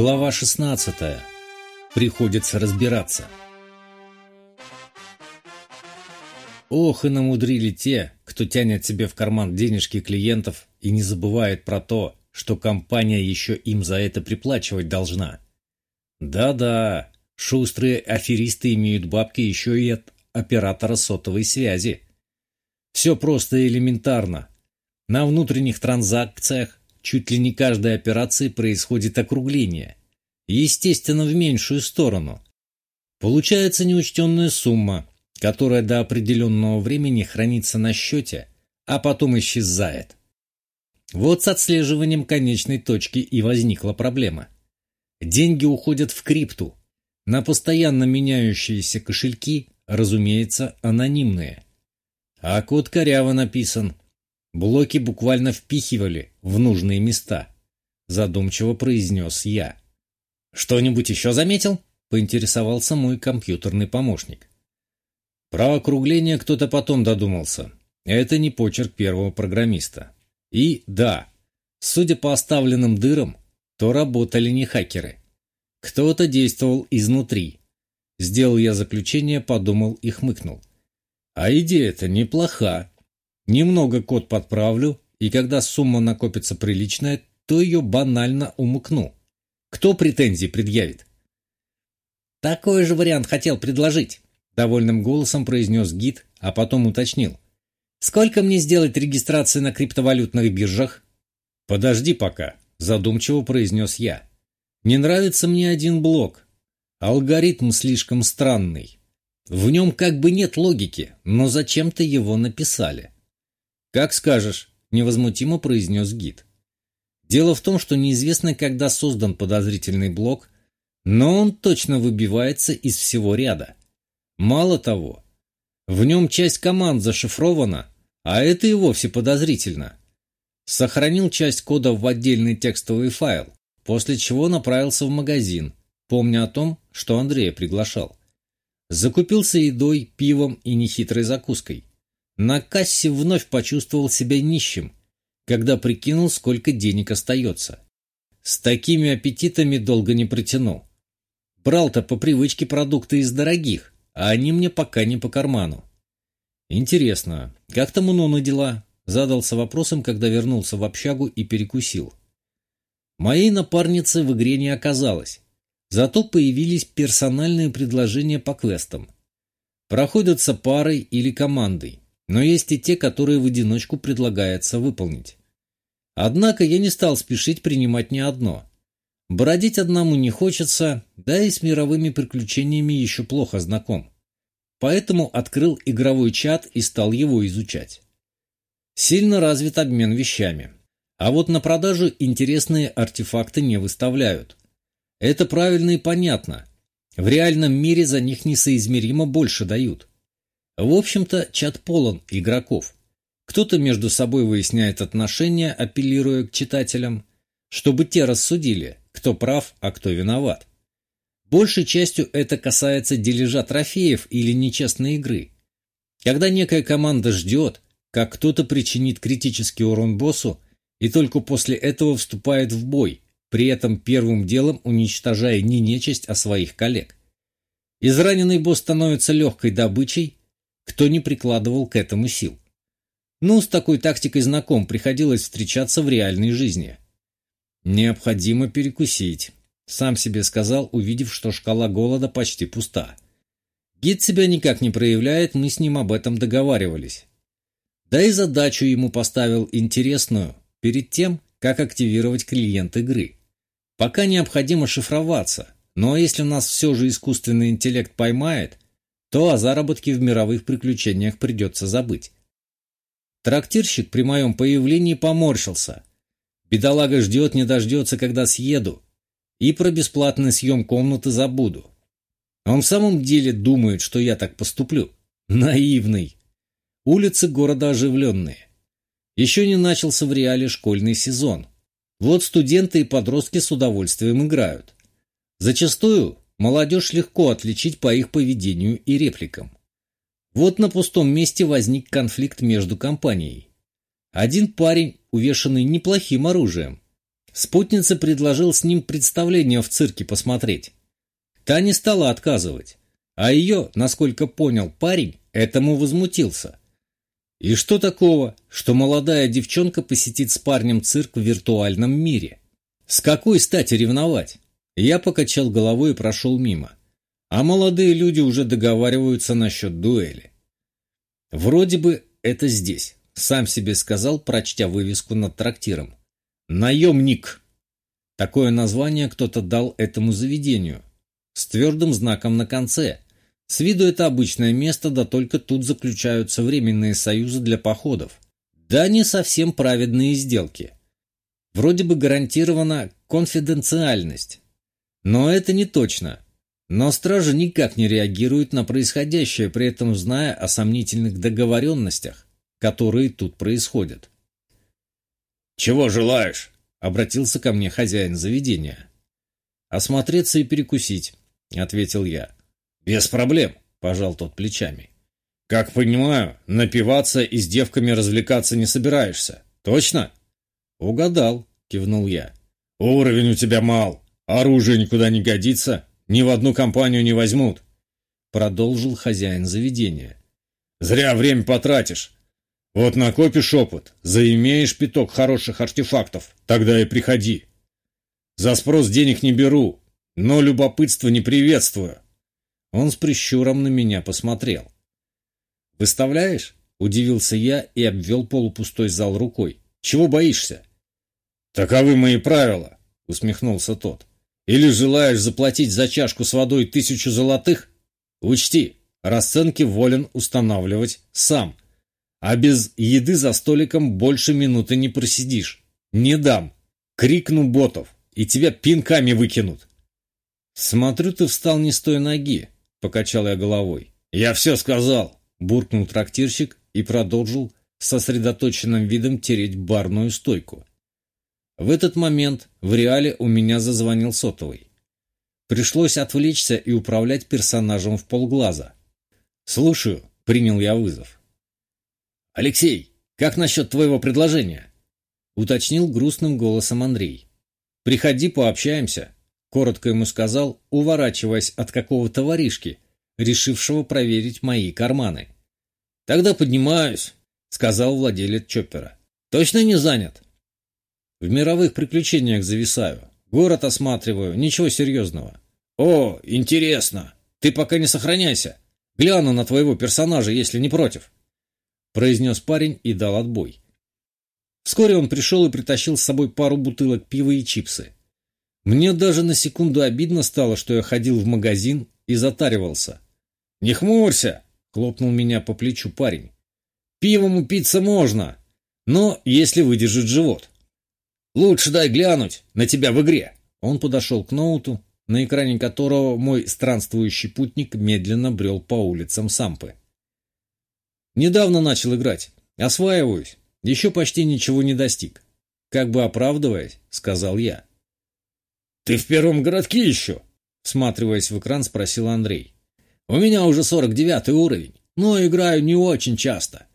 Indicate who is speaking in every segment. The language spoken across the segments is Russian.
Speaker 1: Глава 16. Приходится разбираться. Ох, и намудрили те, кто тянет себе в карман денежки клиентов и не забывает про то, что компания еще им за это приплачивать должна. Да-да, шустрые аферисты имеют бабки еще и от оператора сотовой связи. Все просто элементарно. На внутренних транзакциях чуть ли не каждой операции происходит округление. Естественно, в меньшую сторону. Получается неучтенная сумма, которая до определенного времени хранится на счете, а потом исчезает. Вот с отслеживанием конечной точки и возникла проблема. Деньги уходят в крипту, на постоянно меняющиеся кошельки, разумеется, анонимные. А код коряво написан. Блоки буквально впихивали в нужные места. Задумчиво произнес я. «Что-нибудь еще заметил?» — поинтересовался мой компьютерный помощник. Про округление кто-то потом додумался. Это не почерк первого программиста. И да, судя по оставленным дырам, то работали не хакеры. Кто-то действовал изнутри. Сделал я заключение, подумал и хмыкнул. А идея-то неплоха. Немного код подправлю, и когда сумма накопится приличная, то ее банально умыкну. Кто претензии предъявит? Такой же вариант хотел предложить, довольным голосом произнес гид, а потом уточнил. Сколько мне сделать регистрации на криптовалютных биржах? Подожди пока, задумчиво произнес я. Не нравится мне один блок. Алгоритм слишком странный. В нем как бы нет логики, но зачем-то его написали. Как скажешь, невозмутимо произнес гид. Дело в том, что неизвестно, когда создан подозрительный блок, но он точно выбивается из всего ряда. Мало того, в нем часть команд зашифрована, а это и вовсе подозрительно. Сохранил часть кода в отдельный текстовый файл, после чего направился в магазин, помня о том, что Андрея приглашал. Закупился едой, пивом и нехитрой закуской. На кассе вновь почувствовал себя нищим, когда прикинул, сколько денег остается. С такими аппетитами долго не протяну. Брал-то по привычке продукты из дорогих, а они мне пока не по карману. Интересно, как там у Нуны дела? Задался вопросом, когда вернулся в общагу и перекусил. Моей напарницы в игре не оказалось. Зато появились персональные предложения по квестам. Проходятся парой или командой, но есть и те, которые в одиночку предлагается выполнить. Однако я не стал спешить принимать ни одно. Бродить одному не хочется, да и с мировыми приключениями еще плохо знаком. Поэтому открыл игровой чат и стал его изучать. Сильно развит обмен вещами. А вот на продажу интересные артефакты не выставляют. Это правильно и понятно. В реальном мире за них несоизмеримо больше дают. В общем-то, чат полон игроков. Кто-то между собой выясняет отношения, апеллируя к читателям, чтобы те рассудили, кто прав, а кто виноват. Большей частью это касается дележа трофеев или нечестной игры. Когда некая команда ждет, как кто-то причинит критический урон боссу, и только после этого вступает в бой, при этом первым делом уничтожая не нечисть, а своих коллег. Израненный босс становится легкой добычей, кто не прикладывал к этому сил. Ну, с такой тактикой знаком приходилось встречаться в реальной жизни. Необходимо перекусить. Сам себе сказал, увидев, что шкала голода почти пуста. Гид себя никак не проявляет, мы с ним об этом договаривались. Да и задачу ему поставил интересную, перед тем, как активировать клиент игры. Пока необходимо шифроваться, но если нас все же искусственный интеллект поймает, то о заработке в мировых приключениях придется забыть. Трактирщик при моем появлении поморщился. Бедолага ждет, не дождется, когда съеду, и про бесплатный съем комнаты забуду. Он в самом деле думает, что я так поступлю. Наивный. Улицы города оживленные. Еще не начался в реале школьный сезон. Вот студенты и подростки с удовольствием играют. Зачастую молодежь легко отличить по их поведению и репликам. Вот на пустом месте возник конфликт между компанией. Один парень, увешанный неплохим оружием, Спутница предложил с ним представление в цирке посмотреть. Та не стала отказывать, а ее, насколько понял парень, этому возмутился. И что такого, что молодая девчонка посетит с парнем цирк в виртуальном мире? С какой стати ревновать? Я покачал головой и прошел мимо. А молодые люди уже договариваются насчет дуэли. Вроде бы это здесь, сам себе сказал, прочтя вывеску над трактиром. «Наемник». Такое название кто-то дал этому заведению, с твердым знаком на конце. С виду это обычное место, да только тут заключаются временные союзы для походов. Да не совсем праведные сделки. Вроде бы гарантирована конфиденциальность. Но это не точно. Но стражи никак не реагируют на происходящее, при этом зная о сомнительных договоренностях, которые тут происходят.
Speaker 2: «Чего желаешь?»
Speaker 1: — обратился ко мне хозяин заведения. «Осмотреться и перекусить», — ответил я.
Speaker 2: «Без проблем», — пожал тот плечами. «Как понимаю, напиваться и с девками развлекаться не собираешься. Точно?»
Speaker 1: «Угадал», — кивнул я.
Speaker 2: «Уровень у тебя мал. Оружие никуда не годится. Ни в одну компанию не возьмут», — продолжил хозяин заведения. «Зря время потратишь. Вот накопишь опыт, заимеешь пяток хороших артефактов, тогда и приходи. За спрос денег не беру, но любопытство не приветствую.
Speaker 1: Он с прищуром на меня посмотрел. «Выставляешь?» — удивился я и обвел полупустой зал рукой. «Чего боишься?»
Speaker 2: «Таковы мои правила», — усмехнулся тот. «Или желаешь заплатить за чашку с водой тысячу золотых? Учти, расценки волен устанавливать сам». А без еды за столиком больше минуты не просидишь. Не дам. Крикну ботов, и тебя пинками выкинут.
Speaker 1: Смотрю, ты встал не с той ноги, покачал я головой.
Speaker 2: Я все сказал,
Speaker 1: буркнул трактирщик и продолжил сосредоточенным видом тереть барную стойку. В этот момент в реале у меня зазвонил сотовый. Пришлось отвлечься и управлять персонажем в полглаза. «Слушаю», — принял я вызов.
Speaker 2: «Алексей, как насчет твоего предложения?»
Speaker 1: — уточнил грустным голосом Андрей. «Приходи, пообщаемся», — коротко ему сказал, уворачиваясь от какого-то воришки, решившего проверить мои карманы.
Speaker 2: «Тогда поднимаюсь», — сказал владелец Чоппера. «Точно не занят?»
Speaker 1: «В мировых приключениях зависаю. Город осматриваю. Ничего серьезного».
Speaker 2: «О, интересно. Ты пока не сохраняйся. Гляну на твоего персонажа, если не против»
Speaker 1: произнес парень и дал отбой. Вскоре он пришел и притащил с собой пару бутылок пива и чипсы. Мне даже на секунду обидно стало, что я ходил в магазин и затаривался.
Speaker 2: «Не хмурься!» — хлопнул меня по плечу парень. «Пивом упиться можно, но если выдержит живот. Лучше дай глянуть на тебя в игре!»
Speaker 1: Он подошел к ноуту, на экране которого мой странствующий путник медленно брел по улицам Сампы. Недавно начал играть. Осваиваюсь. Еще почти ничего не достиг. Как бы оправдываясь, сказал я.
Speaker 2: «Ты в первом городке еще?»
Speaker 1: Всматриваясь в экран, спросил Андрей.
Speaker 2: «У меня уже сорок девятый уровень, но играю не очень часто.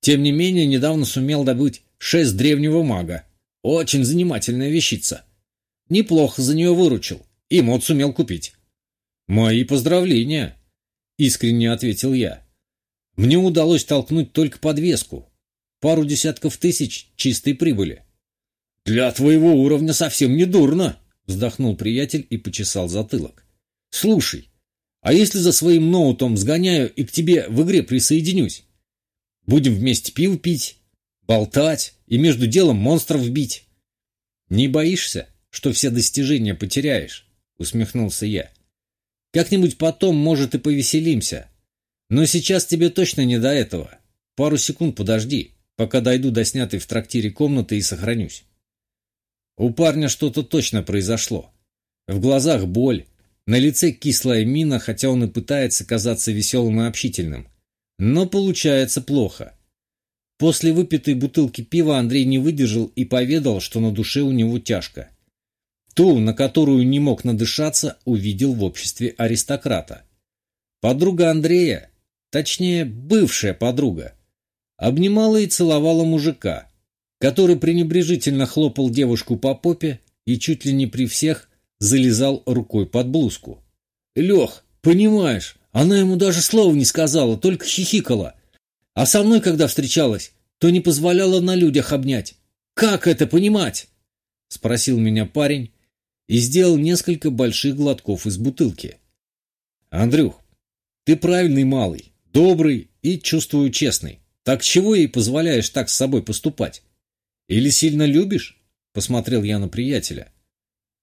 Speaker 2: Тем не менее, недавно сумел добыть шесть древнего мага. Очень занимательная вещица. Неплохо за нее выручил, и мод сумел купить».
Speaker 1: «Мои поздравления!» — искренне ответил я. Мне удалось толкнуть только подвеску. Пару десятков тысяч чистой прибыли.
Speaker 2: «Для твоего уровня совсем не дурно», —
Speaker 1: вздохнул приятель и почесал затылок. «Слушай, а если за своим ноутом сгоняю и к тебе в игре присоединюсь? Будем вместе пиво пить, болтать и между делом монстров бить». «Не боишься, что все достижения потеряешь?» — усмехнулся я. «Как-нибудь потом, может, и повеселимся, но сейчас тебе точно не до этого. Пару секунд подожди, пока дойду до снятой в трактире комнаты и сохранюсь. У парня что-то точно произошло. В глазах боль, на лице кислая мина, хотя он и пытается казаться веселым и общительным. Но получается плохо. После выпитой бутылки пива Андрей не выдержал и поведал, что на душе у него тяжко. Ту, на которую не мог надышаться, увидел в обществе аристократа. Подруга Андрея, точнее, бывшая подруга, обнимала и целовала мужика, который пренебрежительно хлопал девушку по попе и чуть ли не при всех залезал рукой под блузку. «Лех, понимаешь, она ему даже слова не сказала, только хихикала. А со мной, когда встречалась, то не позволяла на людях обнять. Как это понимать?» — спросил меня парень и сделал несколько больших глотков из бутылки. «Андрюх, ты правильный малый, добрый и, чувствую, честный. Так чего ей позволяешь так с собой поступать? Или сильно любишь?» — посмотрел я на приятеля.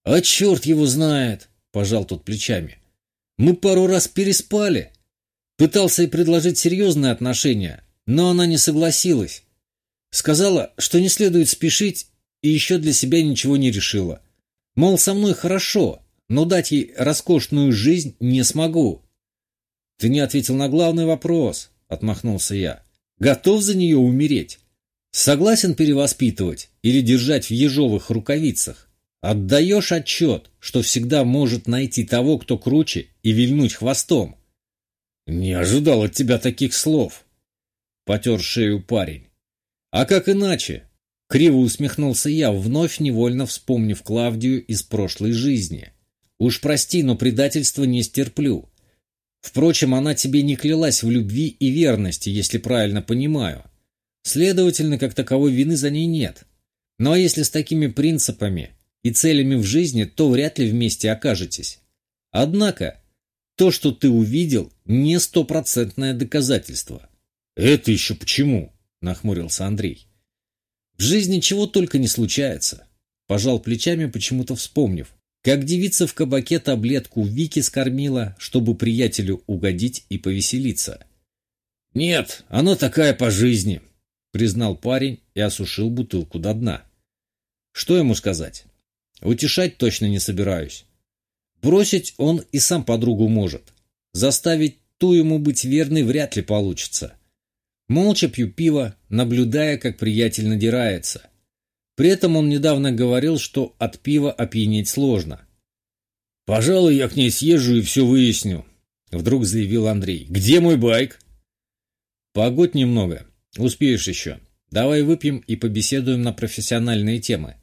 Speaker 1: «А черт его знает!» — пожал тот плечами. «Мы пару раз переспали. Пытался ей предложить серьезные отношения, но она не согласилась. Сказала, что не следует спешить и еще для себя ничего не решила. Мол, со мной хорошо, но дать ей роскошную жизнь не смогу. «Ты не ответил на главный вопрос», — отмахнулся я. «Готов за нее умереть? Согласен перевоспитывать или держать в ежовых рукавицах? Отдаешь отчет, что всегда может найти того, кто круче, и вильнуть хвостом?» «Не ожидал от тебя таких слов», — потер шею парень. «А как иначе?» — криво усмехнулся я, вновь невольно вспомнив Клавдию из прошлой жизни. «Уж прости, но предательство не стерплю. Впрочем, она тебе не клялась в любви и верности, если правильно понимаю. Следовательно, как таковой вины за ней нет. Ну а если с такими принципами и целями в жизни, то вряд ли вместе окажетесь. Однако, то, что ты увидел, не стопроцентное доказательство. «Это еще почему?» – нахмурился Андрей. «В жизни чего только не случается», – пожал плечами, почему-то вспомнив, как девица в кабаке таблетку Вики скормила, чтобы приятелю угодить и повеселиться. «Нет, она такая по жизни», — признал парень и осушил бутылку до дна. «Что ему сказать? Утешать точно не собираюсь. Бросить он и сам подругу может. Заставить ту ему быть верной вряд ли получится. Молча пью пиво, наблюдая, как приятель надирается. При этом он недавно говорил, что от пива опьянеть сложно. «Пожалуй, я к ней съезжу и все выясню», — вдруг заявил Андрей. «Где мой байк?» «Погодь немного. Успеешь еще. Давай выпьем и побеседуем на профессиональные темы.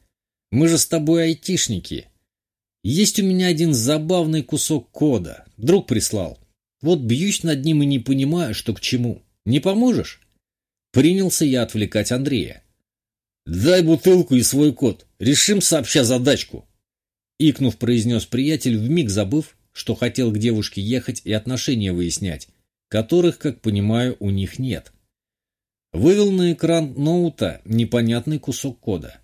Speaker 1: Мы же с тобой айтишники. Есть у меня один забавный кусок кода. Друг прислал. Вот бьюсь над ним и не понимаю, что к чему. Не поможешь?» Принялся я отвлекать Андрея. «Дай бутылку и свой код. Решим сообща задачку», Икнув, произнес приятель, вмиг забыв, что хотел к девушке ехать и отношения выяснять, которых, как понимаю, у них нет. Вывел на экран ноута непонятный кусок кода.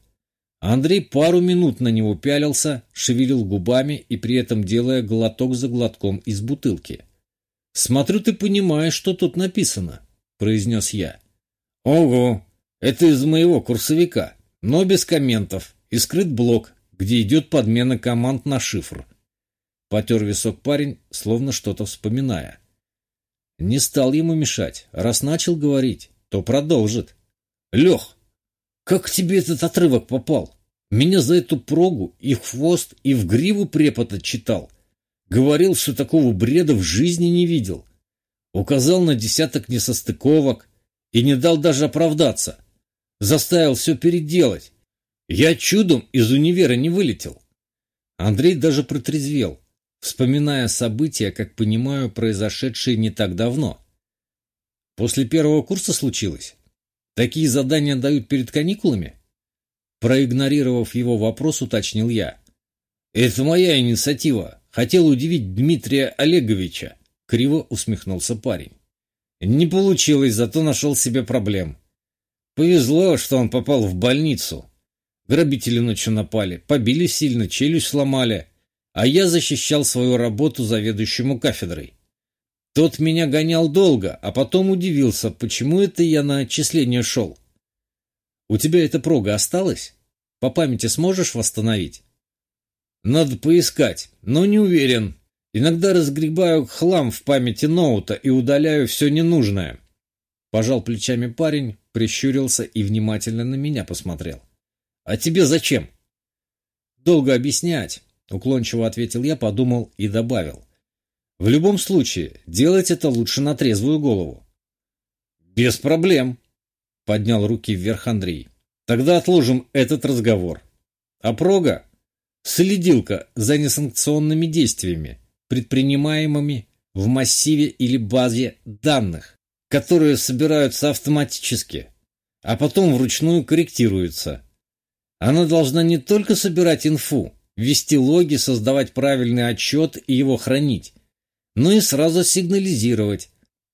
Speaker 1: Андрей пару минут на него пялился, шевелил губами и при этом делая глоток за глотком из бутылки. «Смотрю, ты понимаешь, что тут написано», — произнес я. «Ого, это из моего курсовика, но без комментов, и скрыт блок, где идет подмена команд на шифр. Потер висок парень, словно что-то вспоминая. Не стал ему мешать. Раз начал говорить, то продолжит. Лех, как тебе этот отрывок попал? Меня за эту прогу и хвост, и в гриву препод отчитал. Говорил, что такого бреда в жизни не видел. Указал на десяток несостыковок и не дал даже оправдаться. Заставил все переделать. Я чудом из универа не вылетел. Андрей даже протрезвел, вспоминая события, как понимаю, произошедшие не так давно. После первого курса случилось? Такие задания дают перед каникулами? Проигнорировав его вопрос, уточнил я. «Это моя инициатива. Хотел удивить Дмитрия Олеговича», — криво усмехнулся парень. «Не получилось, зато нашел себе проблем. Повезло, что он попал в больницу. Грабители ночью напали, побили сильно, челюсть сломали, а я защищал свою работу заведующему кафедрой. Тот меня гонял долго, а потом удивился, почему это я на отчисление шел. У тебя эта прога осталась? По памяти сможешь восстановить? Надо поискать, но не уверен. Иногда разгребаю хлам в памяти ноута и удаляю все ненужное. Пожал плечами парень, прищурился и внимательно на меня посмотрел. «А тебе зачем?» «Долго объяснять», — уклончиво ответил я, подумал и добавил. «В любом случае, делать это лучше на трезвую голову». «Без проблем», — поднял руки вверх Андрей. Тогда отложим этот разговор. А прога – следилка за несанкционными действиями, предпринимаемыми в массиве или базе данных, которые собираются автоматически, а потом вручную корректируются. Она должна не только собирать инфу, вести логи, создавать правильный отчет и его хранить, но и сразу сигнализировать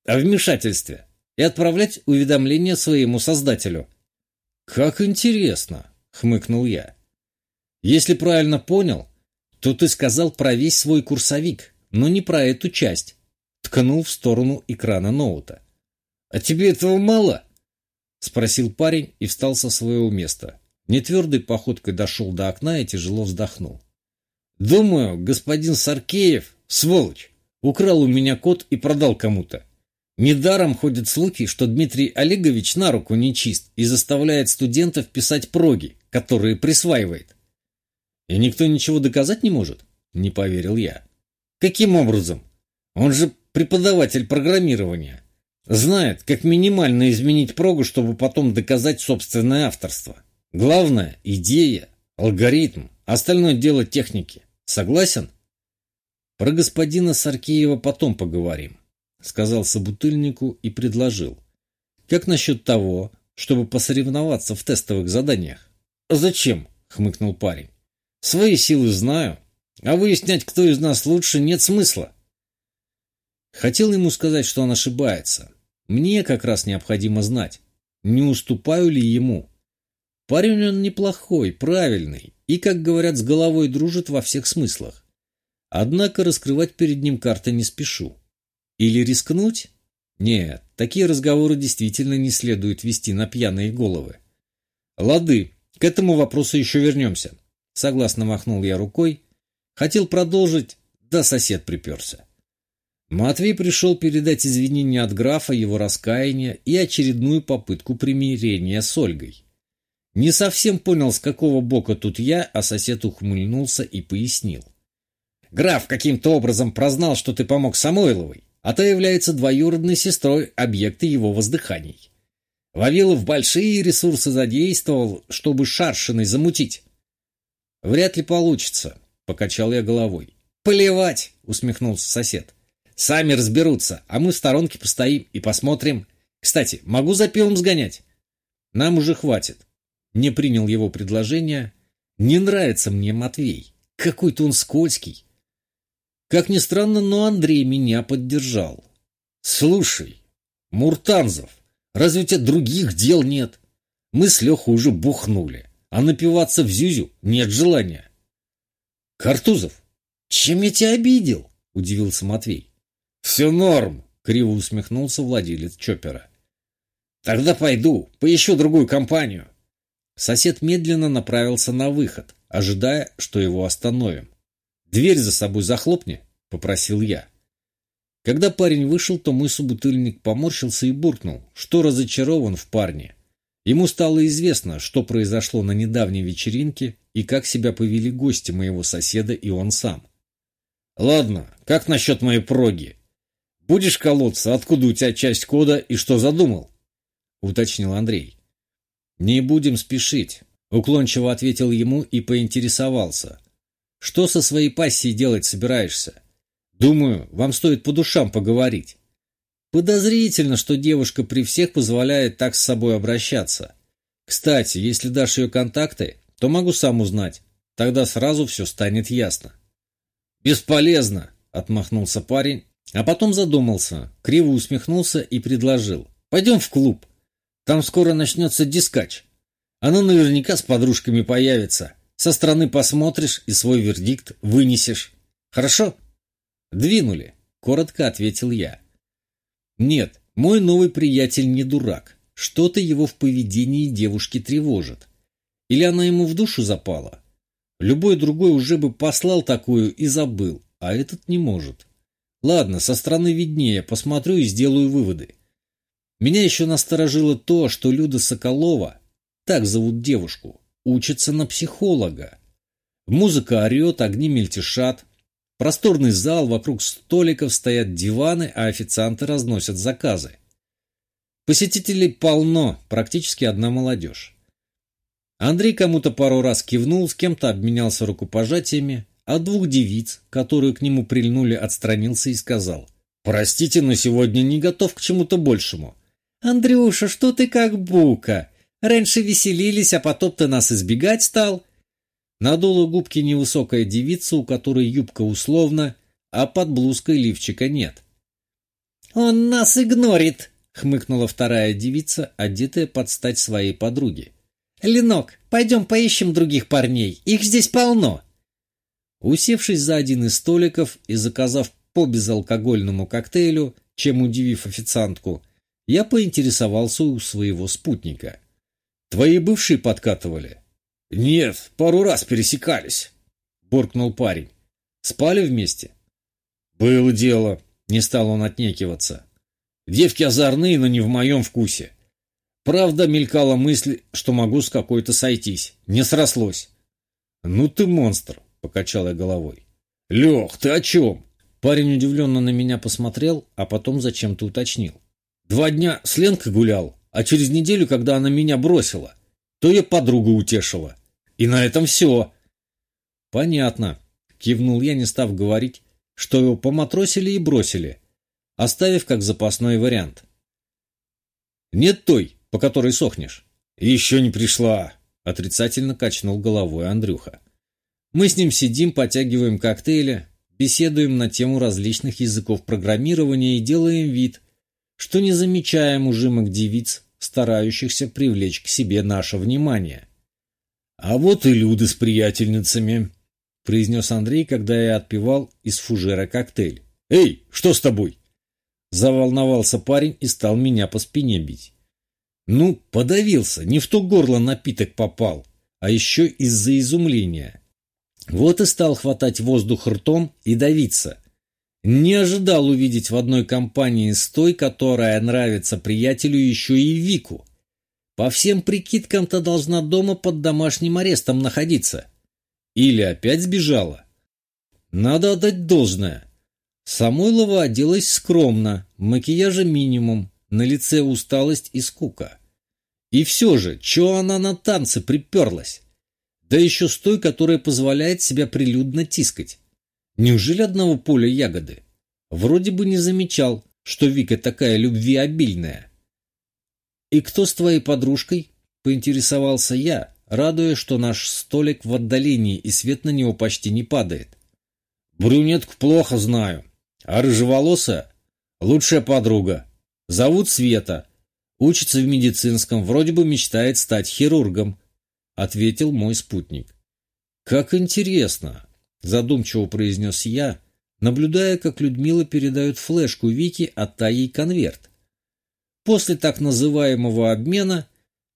Speaker 1: о вмешательстве и отправлять уведомления своему создателю. «Как интересно!» — хмыкнул я. «Если правильно понял, то ты сказал про весь свой курсовик, но не про эту часть». Ткнул в сторону экрана ноута. «А тебе этого мало?» — спросил парень и встал со своего места. Нетвердой походкой дошел до окна и тяжело вздохнул. «Думаю, господин Саркеев, сволочь, украл у меня код и продал кому-то. Недаром ходят слухи, что Дмитрий Олегович на руку нечист и заставляет студентов писать проги, которые присваивает. И никто ничего доказать не может? Не поверил я. Каким образом? Он же преподаватель программирования. Знает, как минимально изменить прогу, чтобы потом доказать собственное авторство. Главное – идея, алгоритм, остальное дело техники. Согласен? Про господина Саркеева потом поговорим сказал собутыльнику и предложил. Как насчет того, чтобы посоревноваться в тестовых заданиях? Зачем? хмыкнул парень. Свои силы знаю, а выяснять, кто из нас лучше, нет смысла. Хотел ему сказать, что он ошибается. Мне как раз необходимо знать, не уступаю ли ему. Парень он неплохой, правильный и, как говорят, с головой дружит во всех смыслах. Однако раскрывать перед ним карты не спешу. Или рискнуть? Нет, такие разговоры действительно не следует вести на пьяные головы. Лады, к этому вопросу еще вернемся. Согласно махнул я рукой. Хотел продолжить, да сосед приперся. Матвей пришел передать извинения от графа, его раскаяния и очередную попытку примирения с Ольгой. Не совсем понял, с какого бока тут я, а сосед ухмыльнулся и пояснил. «Граф каким-то образом прознал, что ты помог Самойловой а то является двоюродной сестрой объекта его воздыханий. Вавилов большие ресурсы задействовал, чтобы шаршиной замутить. «Вряд ли получится», — покачал я головой. «Плевать!» — усмехнулся сосед. «Сами разберутся, а мы в сторонке постоим и посмотрим. Кстати, могу за пивом сгонять?» «Нам уже хватит». Не принял его предложение. «Не нравится мне Матвей. Какой-то он скользкий. Как ни странно, но Андрей меня поддержал. «Слушай, Муртанзов, разве у тебя других дел нет? Мы с Лехой уже бухнули, а напиваться в Зюзю нет желания». «Картузов, чем я тебя обидел?» — удивился Матвей. «Все норм», — криво усмехнулся владелец Чоппера. «Тогда пойду, поищу другую компанию». Сосед медленно направился на выход, ожидая, что его остановим. «Дверь за собой захлопни», — попросил я. Когда парень вышел, то мой собутыльник поморщился и буркнул, что разочарован в парне. Ему стало известно, что произошло на недавней вечеринке и как себя повели гости моего соседа и он сам. «Ладно, как насчет моей проги? Будешь колоться, откуда у тебя часть кода и что задумал?» — уточнил Андрей. «Не будем спешить», — уклончиво ответил ему и поинтересовался. Что со своей пассией делать собираешься? Думаю, вам стоит по душам поговорить. Подозрительно, что девушка при всех позволяет так с собой обращаться. Кстати, если дашь ее контакты, то могу сам узнать. Тогда сразу все станет ясно. «Бесполезно!» — отмахнулся парень, а потом задумался, криво усмехнулся и предложил. «Пойдем в клуб. Там скоро начнется дискач. Она наверняка с подружками появится. Со стороны посмотришь и свой вердикт вынесешь. Хорошо? Двинули, коротко ответил я. Нет, мой новый приятель не дурак. Что-то его в поведении девушки тревожит. Или она ему в душу запала? Любой другой уже бы послал такую и забыл, а этот не может. Ладно, со стороны виднее, посмотрю и сделаю выводы. Меня еще насторожило то, что Люда Соколова, так зовут девушку, учится на психолога. Музыка орет, огни мельтешат. Просторный зал, вокруг столиков стоят диваны, а официанты разносят заказы. Посетителей полно, практически одна молодежь. Андрей кому-то пару раз кивнул, с кем-то обменялся рукопожатиями, а двух девиц, которые к нему прильнули, отстранился и сказал. «Простите, но сегодня не готов к чему-то большему». «Андрюша, что ты как бука? Раньше веселились, а потом ты нас избегать стал». Надула губки невысокая девица, у которой юбка условно, а под блузкой лифчика нет. «Он нас игнорит!» — хмыкнула вторая девица, одетая под стать своей подруге. «Ленок, пойдем поищем других парней, их здесь полно!» Усевшись за один из столиков и заказав по безалкогольному коктейлю, чем удивив официантку, я поинтересовался у своего спутника. «Твои бывшие подкатывали?» «Нет, пару раз пересекались», — буркнул парень. «Спали вместе?» «Было дело», — не стал он отнекиваться. «Девки озорные, но не в моем вкусе. Правда, мелькала мысль, что могу с какой-то сойтись. Не срослось». «Ну ты монстр», — покачал я головой. «Лех, ты о чем?» Парень удивленно на меня посмотрел, а потом зачем-то уточнил. «Два дня с Ленкой гулял, а через неделю, когда она меня бросила, то я подругу утешила. И на этом все». «Понятно», — кивнул я, не став говорить, что его поматросили и бросили, оставив как запасной вариант. «Нет той, по которой сохнешь?» «Еще не пришла», — отрицательно качнул головой Андрюха. «Мы с ним сидим, потягиваем коктейли, беседуем на тему различных языков программирования и делаем вид, что не замечаем ужимок девиц, старающихся привлечь к себе наше внимание. А вот и Люда с приятельницами, — произнес Андрей, когда я отпивал из фужера коктейль. «Эй, что с тобой?» Заволновался парень и стал меня по спине бить. Ну, подавился, не в то горло напиток попал, а еще из-за изумления. Вот и стал хватать воздух ртом и давиться. Не ожидал увидеть в одной компании с той, которая нравится приятелю еще и Вику. По всем прикидкам-то должна дома под домашним арестом находиться. Или опять сбежала? Надо отдать должное. Самойлова оделась скромно, макияжа минимум, на лице усталость и скука. И все же, чего она на танцы приперлась? Да еще с той, которая позволяет себя прилюдно тискать. Неужели одного поля ягоды? Вроде бы не замечал, что Вика такая любвеобильная. «И кто с твоей подружкой?» — поинтересовался я, радуясь, что наш столик в отдалении и свет на него почти не падает. «Брюнетку плохо знаю, а рыжеволосая — лучшая подруга. Зовут Света. Учится в медицинском, вроде бы мечтает стать хирургом», — ответил мой спутник. «Как интересно!» — задумчиво произнес я, наблюдая, как Людмила передает флешку Вики, а та ей конверт. После так называемого обмена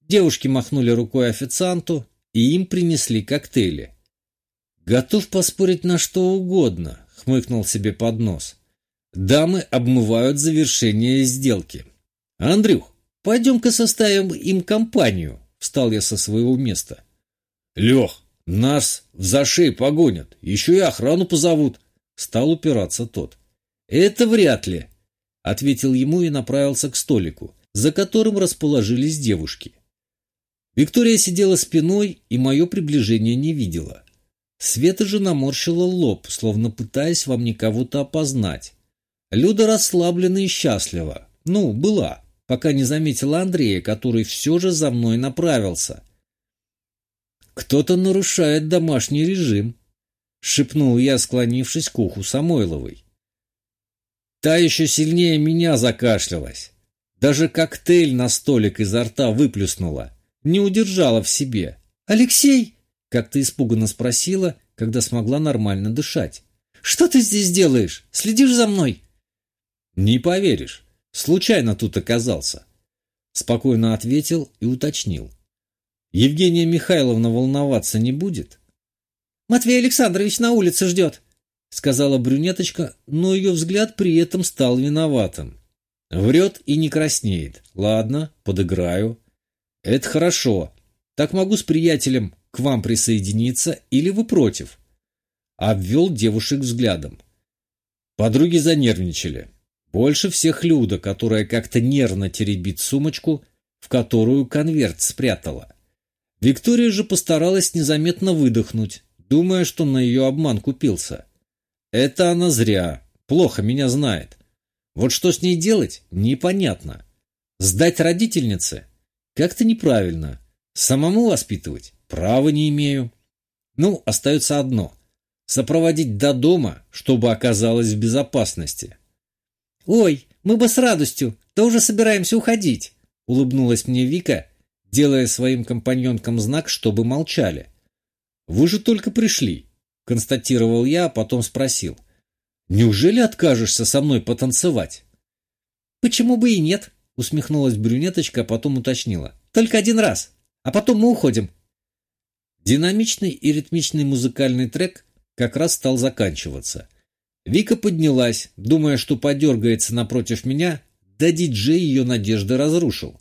Speaker 1: Девушки махнули рукой официанту, и им принесли коктейли. «Готов поспорить на что угодно», — хмыкнул себе под нос. «Дамы обмывают завершение сделки». «Андрюх, пойдем-ка составим им компанию», — встал я со своего места. «Лех, нас в зашей погонят, еще и охрану позовут», — стал упираться тот. «Это вряд ли», — ответил ему и направился к столику, за которым расположились девушки. Виктория сидела спиной и мое приближение не видела. Света же наморщила лоб, словно пытаясь во мне кого-то опознать. Люда расслаблена и счастлива. Ну, была, пока не заметила Андрея, который все же за мной направился. «Кто-то нарушает домашний режим», — шепнул я, склонившись к уху Самойловой. Та еще сильнее меня закашлялась. Даже коктейль на столик изо рта выплюснула не удержала в себе. «Алексей!» — как-то испуганно спросила, когда смогла нормально дышать. «Что ты здесь делаешь? Следишь за мной?» «Не поверишь. Случайно тут оказался». Спокойно ответил и уточнил. «Евгения Михайловна волноваться не будет?» «Матвей Александрович на улице ждет», — сказала брюнеточка, но ее взгляд при этом стал виноватым. Врет и не краснеет. Ладно, подыграю. «Это хорошо. Так могу с приятелем к вам присоединиться или вы против?» Обвел девушек взглядом. Подруги занервничали. Больше всех Люда, которая как-то нервно теребит сумочку, в которую конверт спрятала. Виктория же постаралась незаметно выдохнуть, думая, что на ее обман купился. Это она зря, плохо меня знает. Вот что с ней делать, непонятно. Сдать родительнице? Как-то неправильно. Самому воспитывать? Права не имею. Ну, остается одно — сопроводить до дома, чтобы оказалась в безопасности. «Ой, мы бы с радостью, да уже собираемся уходить», — улыбнулась мне Вика, делая своим компаньонкам знак, чтобы молчали. «Вы же только пришли», — констатировал я, а потом спросил. «Неужели откажешься со мной потанцевать?» «Почему бы и нет?» — усмехнулась брюнеточка, а потом уточнила. «Только один раз, а потом мы уходим». Динамичный и ритмичный музыкальный трек как раз стал заканчиваться. Вика поднялась, думая, что подергается напротив меня, да диджей ее надежды разрушил.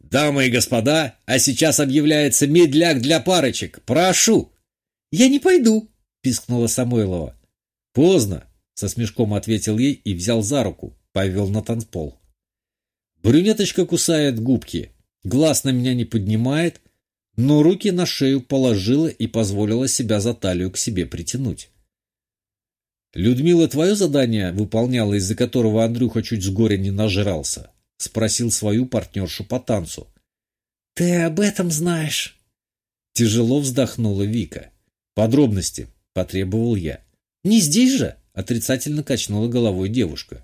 Speaker 1: «Дамы и господа, а сейчас объявляется медляк для парочек. Прошу!» «Я не пойду!» — пискнула Самойлова. «Поздно!» — со смешком ответил ей и взял за руку, повел на танцпол. Брюнеточка кусает губки, глаз на меня не поднимает, но руки на шею положила и позволила себя за талию к себе притянуть. «Людмила твое задание выполняла, из-за которого Андрюха чуть с горя не нажрался?» — спросил свою партнершу по танцу.
Speaker 3: «Ты об этом знаешь?»
Speaker 1: Тяжело вздохнула Вика. «Подробности», — потребовал я. «Не здесь же?» — отрицательно качнула головой девушка.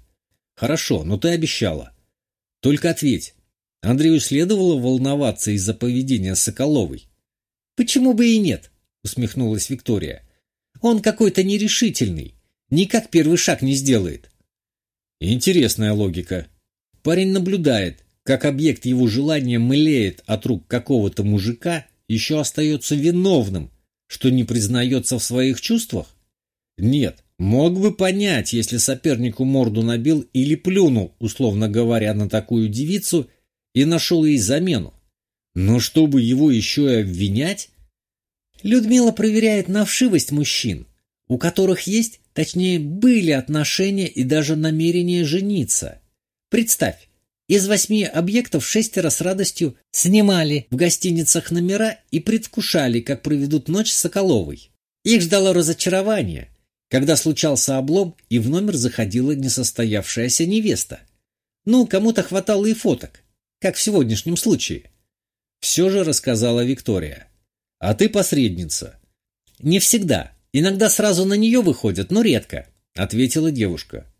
Speaker 1: «Хорошо, но ты обещала. Только ответь, Андрею следовало волноваться из-за поведения Соколовой?»
Speaker 3: «Почему бы и нет?» — усмехнулась Виктория. «Он какой-то нерешительный. Никак первый шаг не сделает».
Speaker 1: «Интересная логика», Парень наблюдает, как объект его желания мылеет от рук какого-то мужика, еще остается виновным, что не признается в своих чувствах? Нет, мог бы понять, если сопернику морду набил или плюнул, условно говоря, на такую девицу и нашел ей замену. Но чтобы его еще и обвинять?
Speaker 3: Людмила проверяет на вшивость мужчин, у которых есть, точнее, были отношения и даже намерение жениться. Представь, из восьми объектов шестеро с радостью снимали в гостиницах номера и предвкушали, как проведут ночь с Соколовой. Их ждало разочарование, когда случался облом и в номер заходила несостоявшаяся невеста. Ну, кому-то хватало и фоток, как в сегодняшнем случае. Все же рассказала Виктория. А ты посредница. Не всегда. Иногда сразу на нее выходят, но редко, ответила девушка.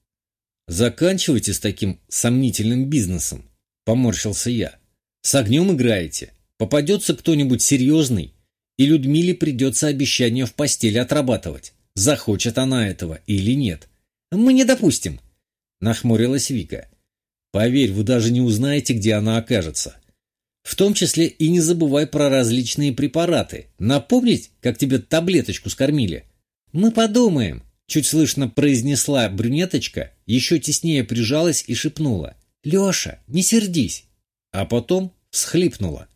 Speaker 3: «Заканчивайте с таким сомнительным бизнесом», — поморщился я. «С огнем играете. Попадется кто-нибудь серьезный, и Людмиле придется обещание в постели отрабатывать, захочет она этого или нет». «Мы не допустим», —
Speaker 1: нахмурилась Вика. «Поверь, вы даже не узнаете, где она окажется. В том числе и не забывай про различные препараты. Напомнить, как тебе таблеточку скормили?»
Speaker 3: «Мы подумаем»,
Speaker 1: Чуть слышно произнесла брюнеточка, еще теснее прижалась и шепнула.
Speaker 3: «Леша, не сердись!»
Speaker 1: А потом всхлипнула.